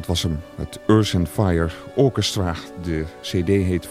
Dat was hem, het Earth and Fire Orchestra. De cd heet...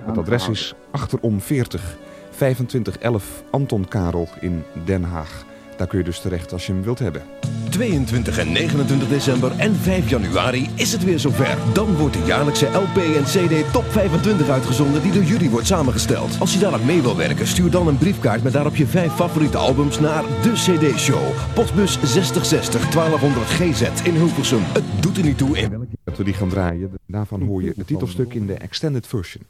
Het adres is achterom 40 2511 Anton Karel in Den Haag. Daar kun je dus terecht als je hem wilt hebben. 22 en 29 december en 5 januari is het weer zover. Dan wordt de jaarlijkse LP en CD Top 25 uitgezonden die door jullie wordt samengesteld. Als je daar aan mee wil werken, stuur dan een briefkaart met daarop je vijf favoriete albums naar de CD-show. Postbus 6060 1200 GZ in Hilversum. Het doet er niet toe in welke... Dat we die gaan draaien, daarvan hoor je het titelstuk in de extended version.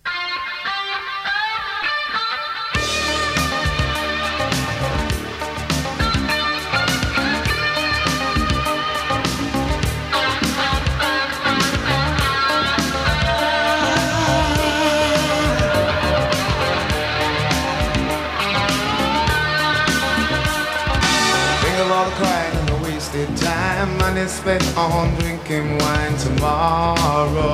Spent on drinking wine tomorrow.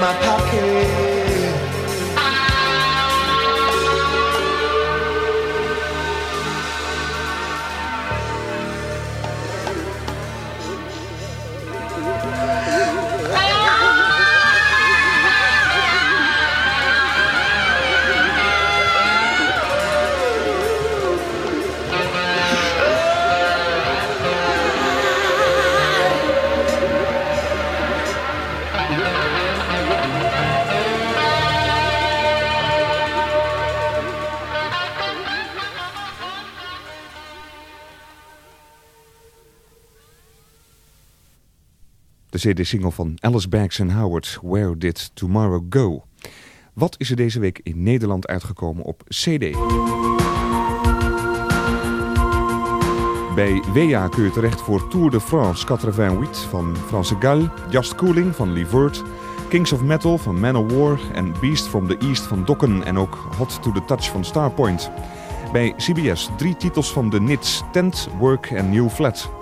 my de CD-single van Alice Bags en Howard, Where Did Tomorrow Go? Wat is er deze week in Nederland uitgekomen op CD? Bij WA kun je terecht voor Tour de France 88 van France Gall, Just Cooling van Levert, Kings of Metal van Man of War en Beast from the East van Dokken en ook Hot to the Touch van Starpoint. Bij CBS drie titels van de Nits, Tent, Work en New Flat.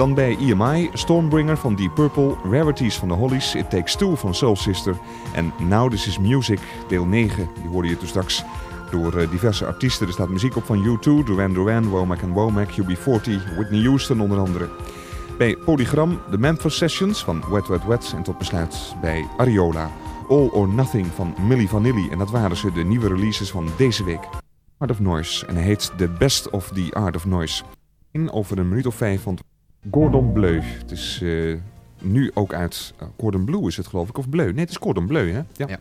Dan bij EMI, Stormbringer van Deep Purple, Rarities van de Hollies, It Takes Two van Soul Sister en Now This Is Music, deel 9. Die hoorde je toen straks door eh, diverse artiesten. Er staat muziek op van U2, Duran Duran, Womack Womack, UB40, Whitney Houston onder andere. Bij Polygram, de Memphis Sessions van Wet Wet Wet en tot besluit bij Ariola, All or Nothing van Milli Vanilli. En dat waren ze, de nieuwe releases van deze week. Art of Noise en hij heet The Best of the Art of Noise. In over een minuut of vijf, want Gordon Bleu. Het is uh, nu ook uit uh, Cordon Bleu is het geloof ik, of Bleu? Nee, het is Cordon Bleu, hè? Ja. ja.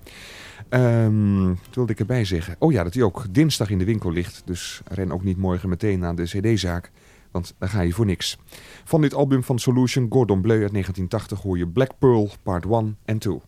Um, wilde ik erbij zeggen. Oh ja, dat hij ook dinsdag in de winkel ligt. Dus ren ook niet morgen meteen naar de cd-zaak. Want daar ga je voor niks. Van dit album van Solution, Gordon Bleu uit 1980, hoor je Black Pearl Part 1 en 2.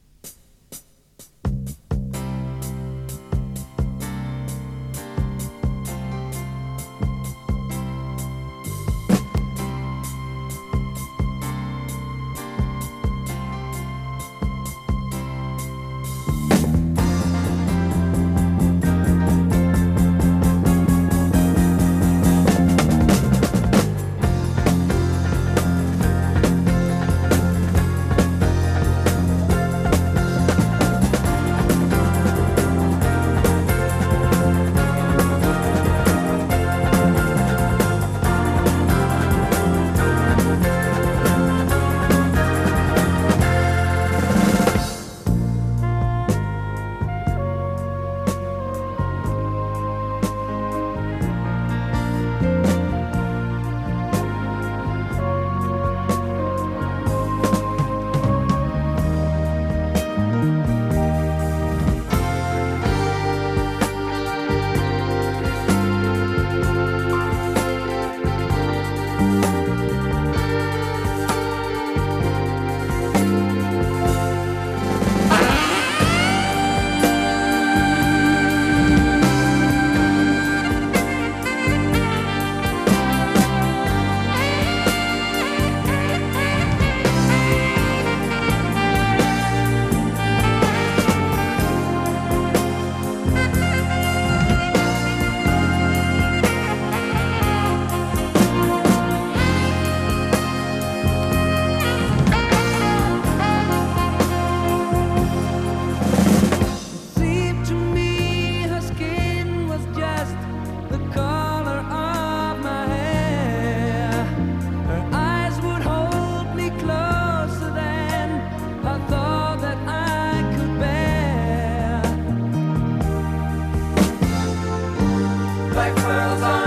like pearls on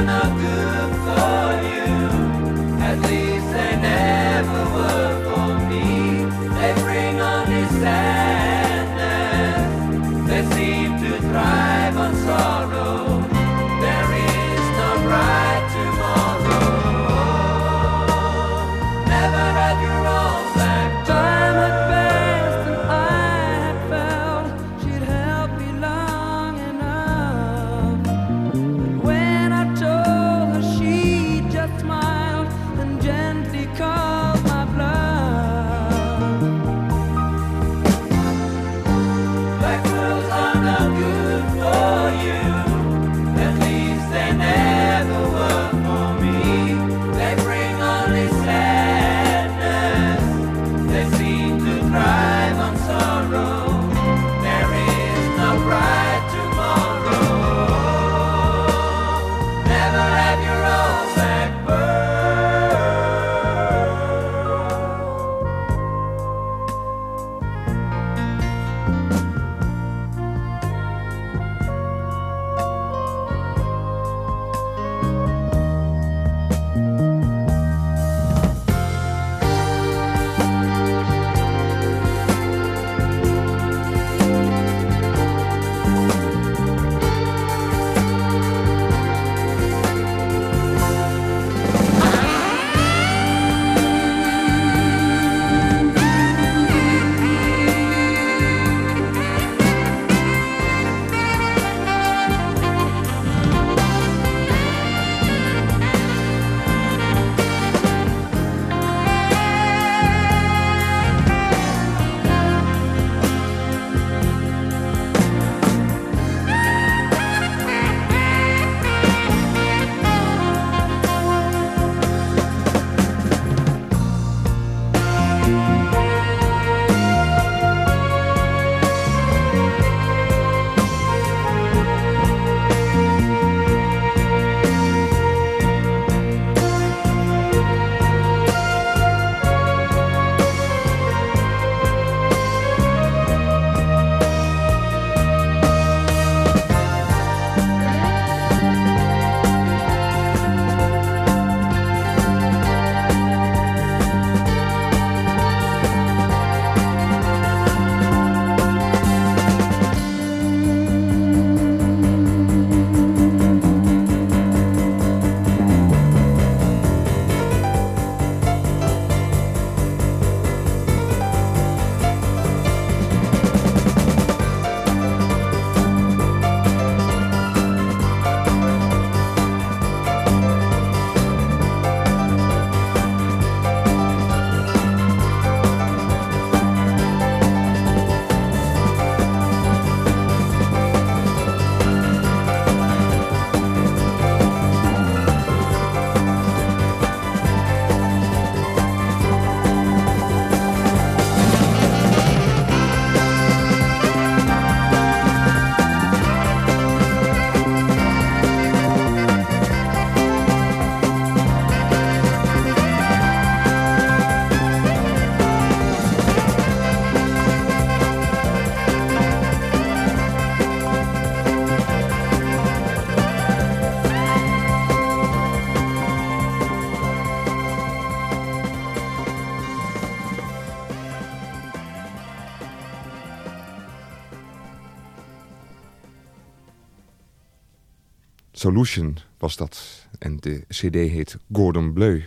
Solution was dat. En de cd heet Gordon Bleu.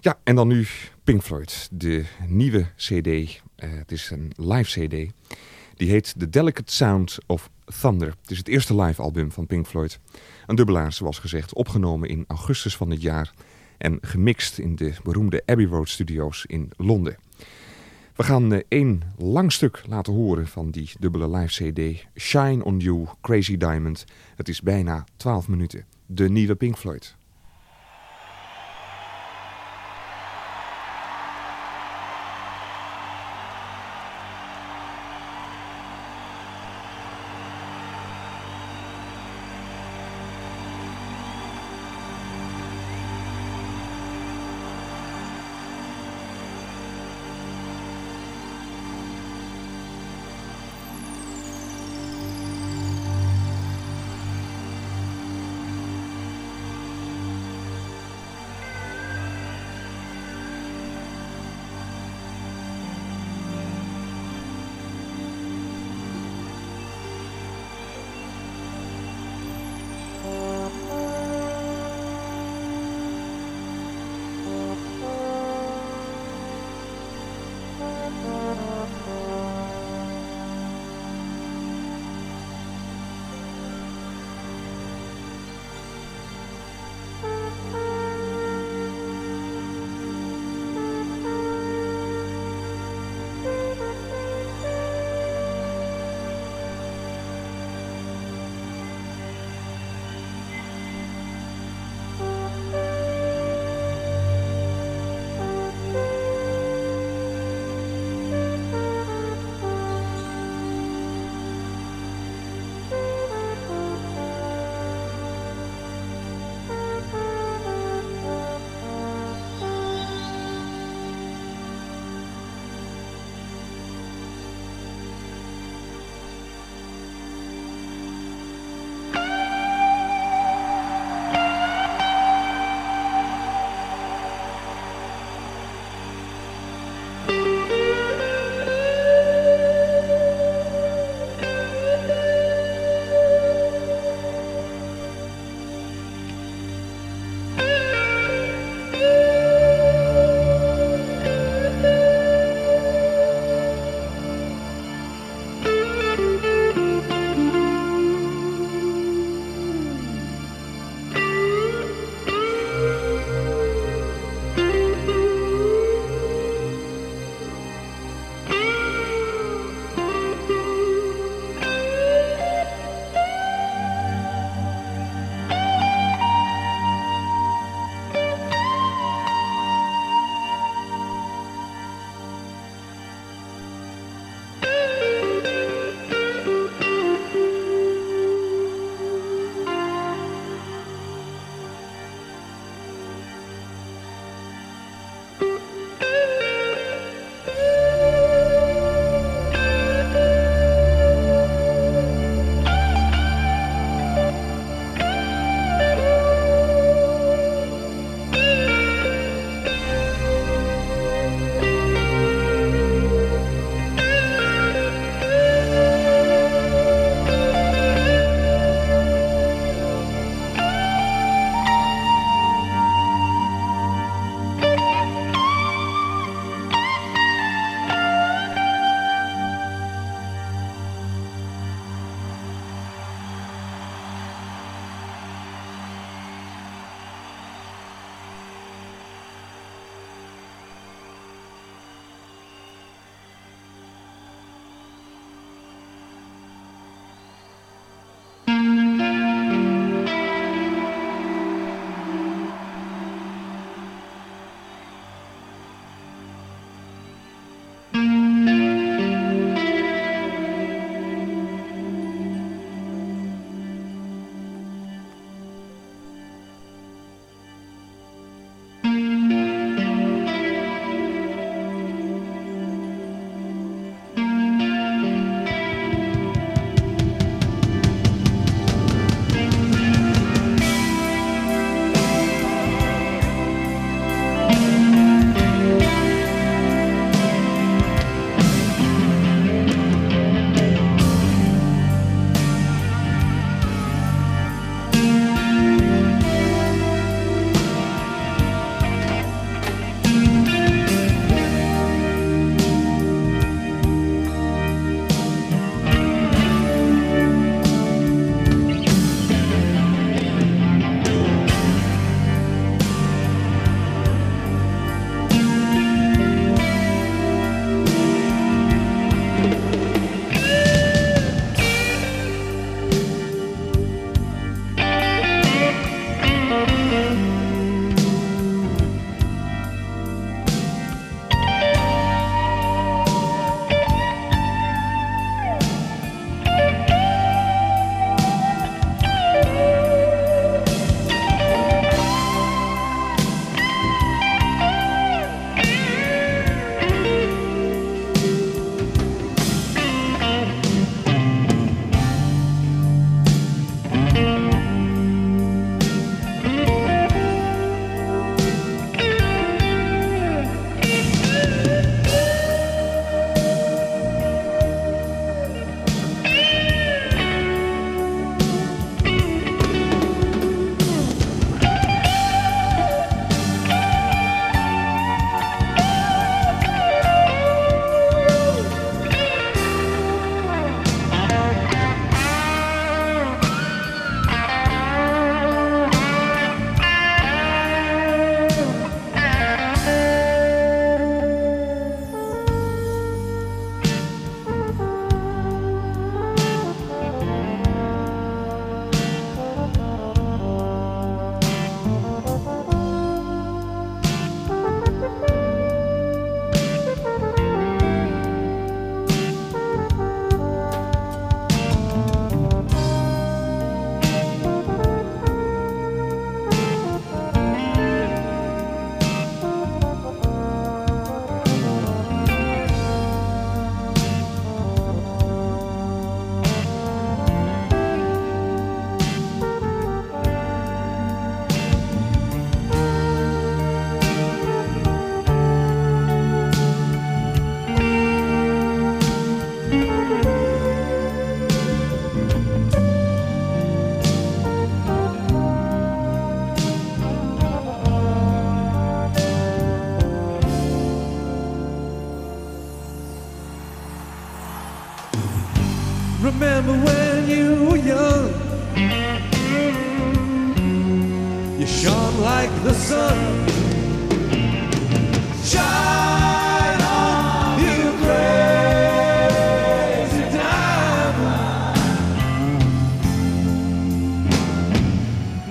Ja, en dan nu Pink Floyd. De nieuwe cd. Uh, het is een live cd. Die heet The Delicate Sound of Thunder. Het is het eerste live album van Pink Floyd. Een dubbelaar, zoals gezegd, opgenomen in augustus van dit jaar. En gemixt in de beroemde Abbey Road Studios in Londen. We gaan uh, één lang stuk laten horen van die dubbele live CD. Shine on You, Crazy Diamond. Het is bijna 12 minuten. De nieuwe Pink Floyd.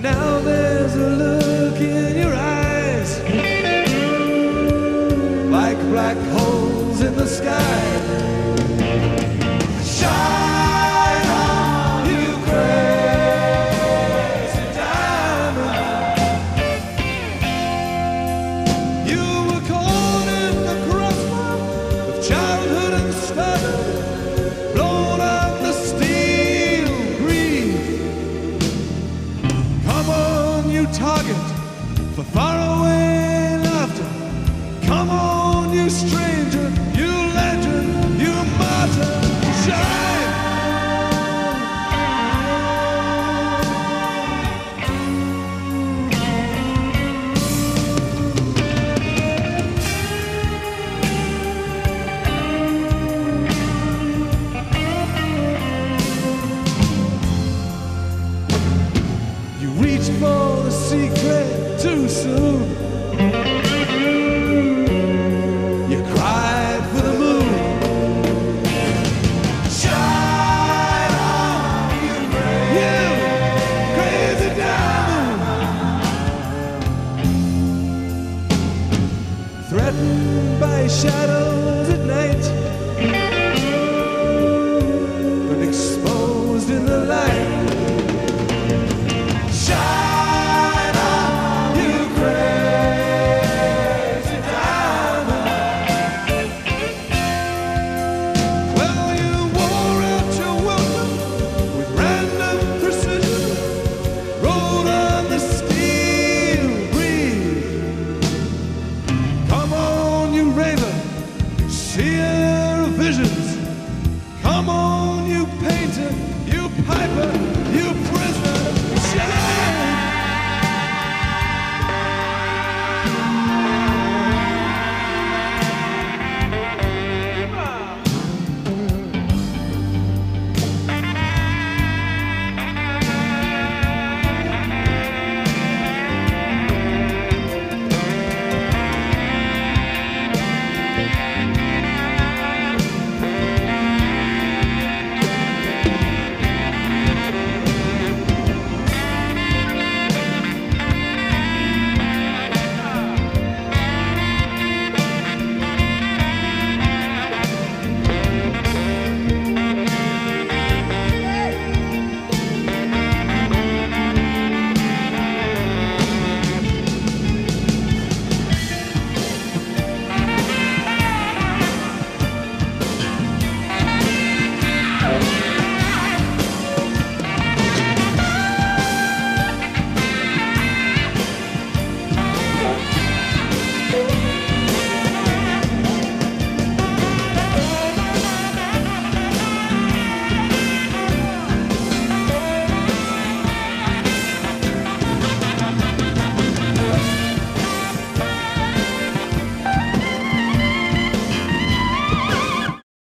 Now there's a look in your eyes, like black holes in the sky.